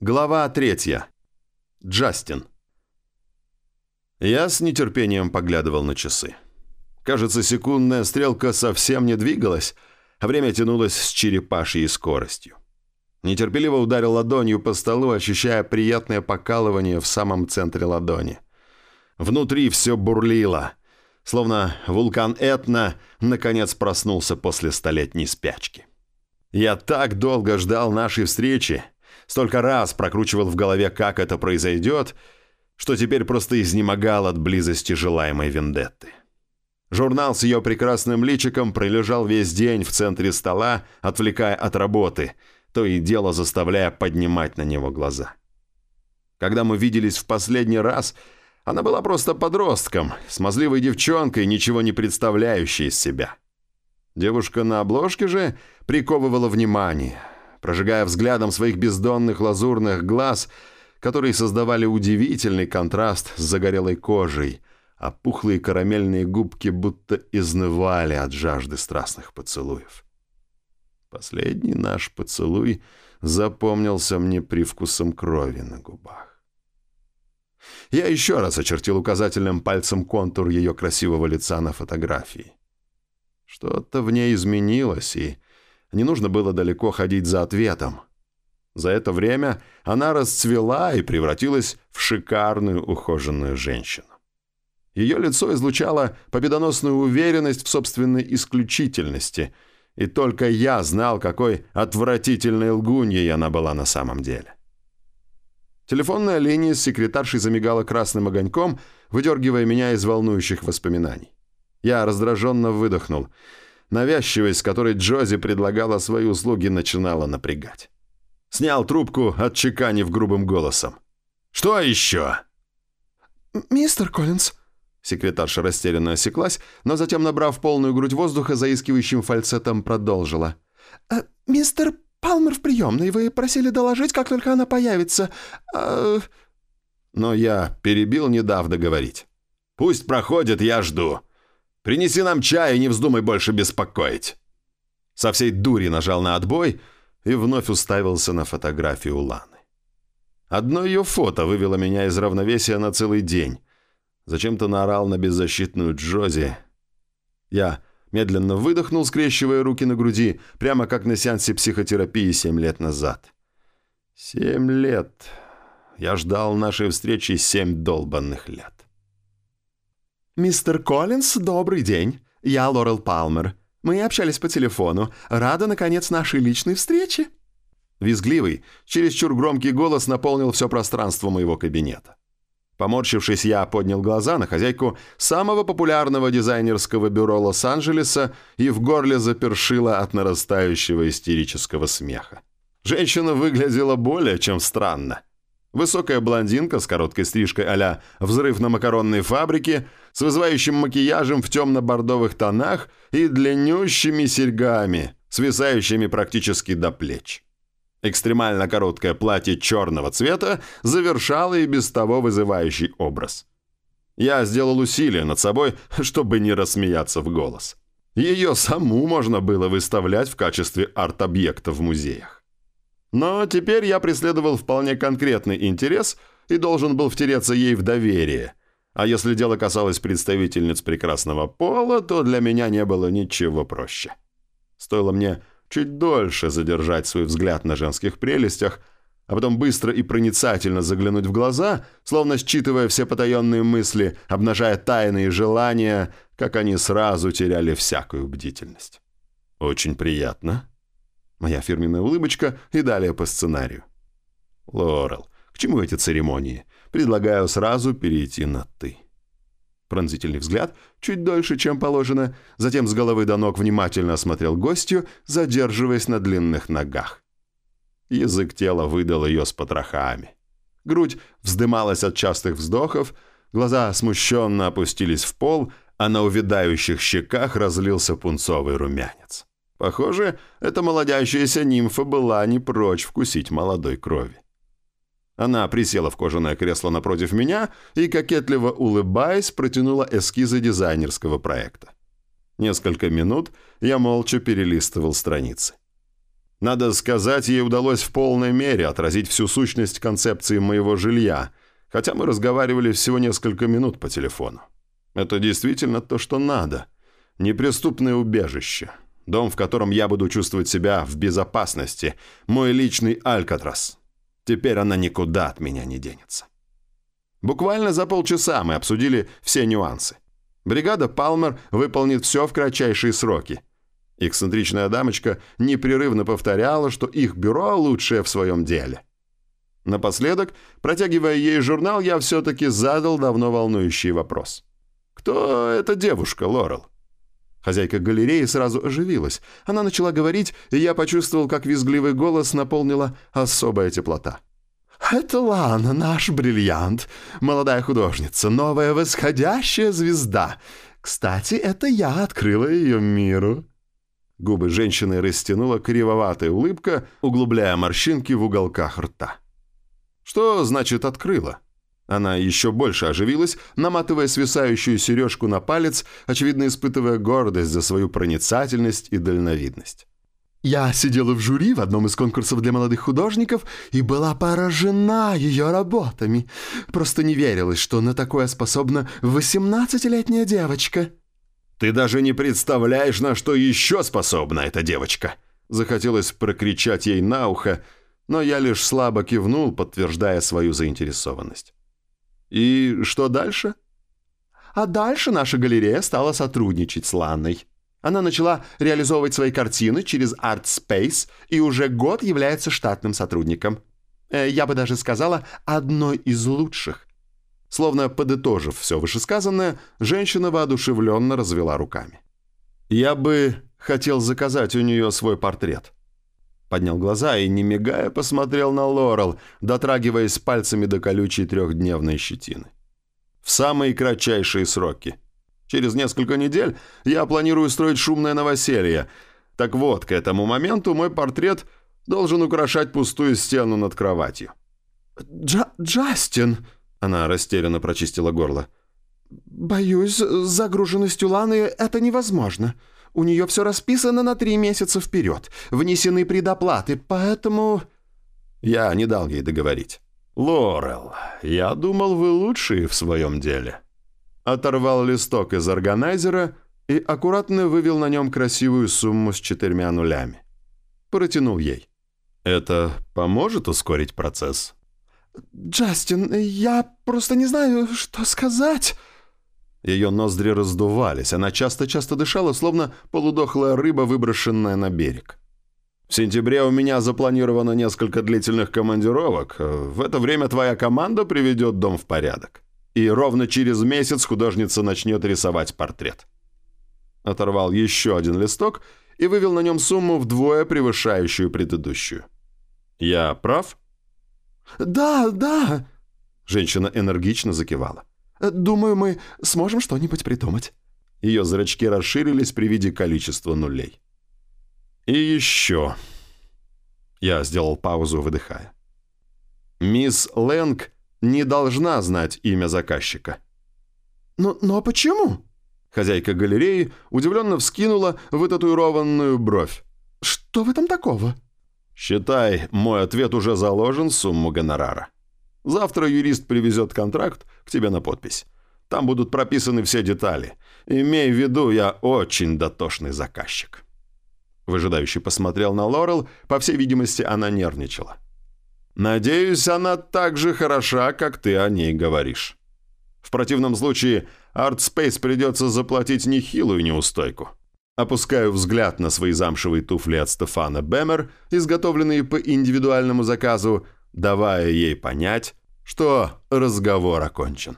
Глава третья. Джастин. Я с нетерпением поглядывал на часы. Кажется, секундная стрелка совсем не двигалась, а время тянулось с черепашьей скоростью. Нетерпеливо ударил ладонью по столу, ощущая приятное покалывание в самом центре ладони. Внутри все бурлило, словно вулкан Этна наконец проснулся после столетней спячки. Я так долго ждал нашей встречи, столько раз прокручивал в голове, как это произойдет, что теперь просто изнемогал от близости желаемой вендетты. Журнал с ее прекрасным личиком пролежал весь день в центре стола, отвлекая от работы, то и дело заставляя поднимать на него глаза. Когда мы виделись в последний раз, она была просто подростком, смазливой девчонкой, ничего не представляющей из себя. Девушка на обложке же приковывала внимание, прожигая взглядом своих бездонных лазурных глаз, которые создавали удивительный контраст с загорелой кожей – а пухлые карамельные губки будто изнывали от жажды страстных поцелуев. Последний наш поцелуй запомнился мне привкусом крови на губах. Я еще раз очертил указательным пальцем контур ее красивого лица на фотографии. Что-то в ней изменилось, и не нужно было далеко ходить за ответом. За это время она расцвела и превратилась в шикарную ухоженную женщину. Ее лицо излучало победоносную уверенность в собственной исключительности, и только я знал, какой отвратительной лгуньей она была на самом деле. Телефонная линия с секретаршей замигала красным огоньком, выдергивая меня из волнующих воспоминаний. Я раздраженно выдохнул. Навязчивость, с которой Джози предлагала свои услуги, начинала напрягать. Снял трубку, отчеканив грубым голосом. «Что еще?» «Мистер Коллинз», Секретарша растерянно осеклась, но затем, набрав полную грудь воздуха, заискивающим фальцетом продолжила. «А, «Мистер Палмер в приемной. Вы просили доложить, как только она появится. А...» Но я перебил, не дав договорить. «Пусть проходит, я жду. Принеси нам чай и не вздумай больше беспокоить». Со всей дури нажал на отбой и вновь уставился на фотографию Ланы. Одно ее фото вывело меня из равновесия на целый день. Зачем-то наорал на беззащитную Джози. Я медленно выдохнул, скрещивая руки на груди, прямо как на сеансе психотерапии семь лет назад. Семь лет. Я ждал нашей встречи семь долбанных лет. «Мистер Коллинз, добрый день. Я Лорел Палмер. Мы общались по телефону. Рада, наконец, нашей личной встрече». Визгливый, чересчур громкий голос наполнил все пространство моего кабинета. Поморщившись, я поднял глаза на хозяйку самого популярного дизайнерского бюро Лос-Анджелеса и в горле запершило от нарастающего истерического смеха. Женщина выглядела более чем странно. Высокая блондинка с короткой стрижкой а «взрыв на макаронной фабрике», с вызывающим макияжем в темно-бордовых тонах и длиннющими серьгами, свисающими практически до плеч. Экстремально короткое платье черного цвета завершало и без того вызывающий образ. Я сделал усилие над собой, чтобы не рассмеяться в голос. Ее саму можно было выставлять в качестве арт-объекта в музеях. Но теперь я преследовал вполне конкретный интерес и должен был втереться ей в доверие. А если дело касалось представительниц прекрасного пола, то для меня не было ничего проще. Стоило мне чуть дольше задержать свой взгляд на женских прелестях, а потом быстро и проницательно заглянуть в глаза, словно считывая все потаенные мысли, обнажая тайные желания, как они сразу теряли всякую бдительность. «Очень приятно». Моя фирменная улыбочка и далее по сценарию. «Лорел, к чему эти церемонии? Предлагаю сразу перейти на «ты». Пронзительный взгляд, чуть дольше, чем положено, затем с головы до ног внимательно осмотрел гостью, задерживаясь на длинных ногах. Язык тела выдал ее с потрохами. Грудь вздымалась от частых вздохов, глаза смущенно опустились в пол, а на увядающих щеках разлился пунцовый румянец. Похоже, эта молодящаяся нимфа была не прочь вкусить молодой крови. Она присела в кожаное кресло напротив меня и, кокетливо улыбаясь, протянула эскизы дизайнерского проекта. Несколько минут я молча перелистывал страницы. Надо сказать, ей удалось в полной мере отразить всю сущность концепции моего жилья, хотя мы разговаривали всего несколько минут по телефону. Это действительно то, что надо. Неприступное убежище. Дом, в котором я буду чувствовать себя в безопасности. Мой личный Алькатрас. Теперь она никуда от меня не денется. Буквально за полчаса мы обсудили все нюансы. Бригада «Палмер» выполнит все в кратчайшие сроки. Эксцентричная дамочка непрерывно повторяла, что их бюро лучшее в своем деле. Напоследок, протягивая ей журнал, я все-таки задал давно волнующий вопрос. «Кто эта девушка, Лорел?» Хозяйка галереи сразу оживилась. Она начала говорить, и я почувствовал, как визгливый голос наполнила особая теплота. «Это Лана, наш бриллиант. Молодая художница, новая восходящая звезда. Кстати, это я открыла ее миру». Губы женщины растянула кривоватая улыбка, углубляя морщинки в уголках рта. «Что значит «открыла»?» Она еще больше оживилась, наматывая свисающую сережку на палец, очевидно испытывая гордость за свою проницательность и дальновидность. Я сидела в жюри в одном из конкурсов для молодых художников и была поражена ее работами. Просто не верилось, что на такое способна 18-летняя девочка. «Ты даже не представляешь, на что еще способна эта девочка!» Захотелось прокричать ей на ухо, но я лишь слабо кивнул, подтверждая свою заинтересованность. «И что дальше?» А дальше наша галерея стала сотрудничать с Ланной. Она начала реализовывать свои картины через ArtSpace и уже год является штатным сотрудником. Э, я бы даже сказала, одной из лучших. Словно подытожив все вышесказанное, женщина воодушевленно развела руками. «Я бы хотел заказать у нее свой портрет». Поднял глаза и, не мигая, посмотрел на Лорел, дотрагиваясь пальцами до колючей трехдневной щетины. «В самые кратчайшие сроки». Через несколько недель я планирую строить шумное новоселье. Так вот, к этому моменту мой портрет должен украшать пустую стену над кроватью». Джа «Джастин!» — она растерянно прочистила горло. «Боюсь, с загруженностью Ланы это невозможно. У нее все расписано на три месяца вперед. Внесены предоплаты, поэтому...» Я не дал ей договорить. «Лорел, я думал, вы лучшие в своем деле» оторвал листок из органайзера и аккуратно вывел на нем красивую сумму с четырьмя нулями. Протянул ей. «Это поможет ускорить процесс?» «Джастин, я просто не знаю, что сказать». Ее ноздри раздувались, она часто-часто дышала, словно полудохлая рыба, выброшенная на берег. «В сентябре у меня запланировано несколько длительных командировок. В это время твоя команда приведет дом в порядок и ровно через месяц художница начнет рисовать портрет. Оторвал еще один листок и вывел на нем сумму вдвое превышающую предыдущую. «Я прав?» «Да, да!» Женщина энергично закивала. «Думаю, мы сможем что-нибудь придумать». Ее зрачки расширились при виде количества нулей. «И еще...» Я сделал паузу, выдыхая. «Мисс Лэнг не должна знать имя заказчика. «Но, но почему?» Хозяйка галереи удивленно вскинула вытатуированную бровь. «Что в этом такого?» «Считай, мой ответ уже заложен в сумму гонорара. Завтра юрист привезет контракт к тебе на подпись. Там будут прописаны все детали. Имей в виду, я очень дотошный заказчик». Выжидающий посмотрел на Лорел, по всей видимости, она нервничала. Надеюсь, она так же хороша, как ты о ней говоришь. В противном случае ArtSpace придется заплатить нехилую неустойку. Опускаю взгляд на свои замшевые туфли от Стефана Бэмер, изготовленные по индивидуальному заказу, давая ей понять, что разговор окончен.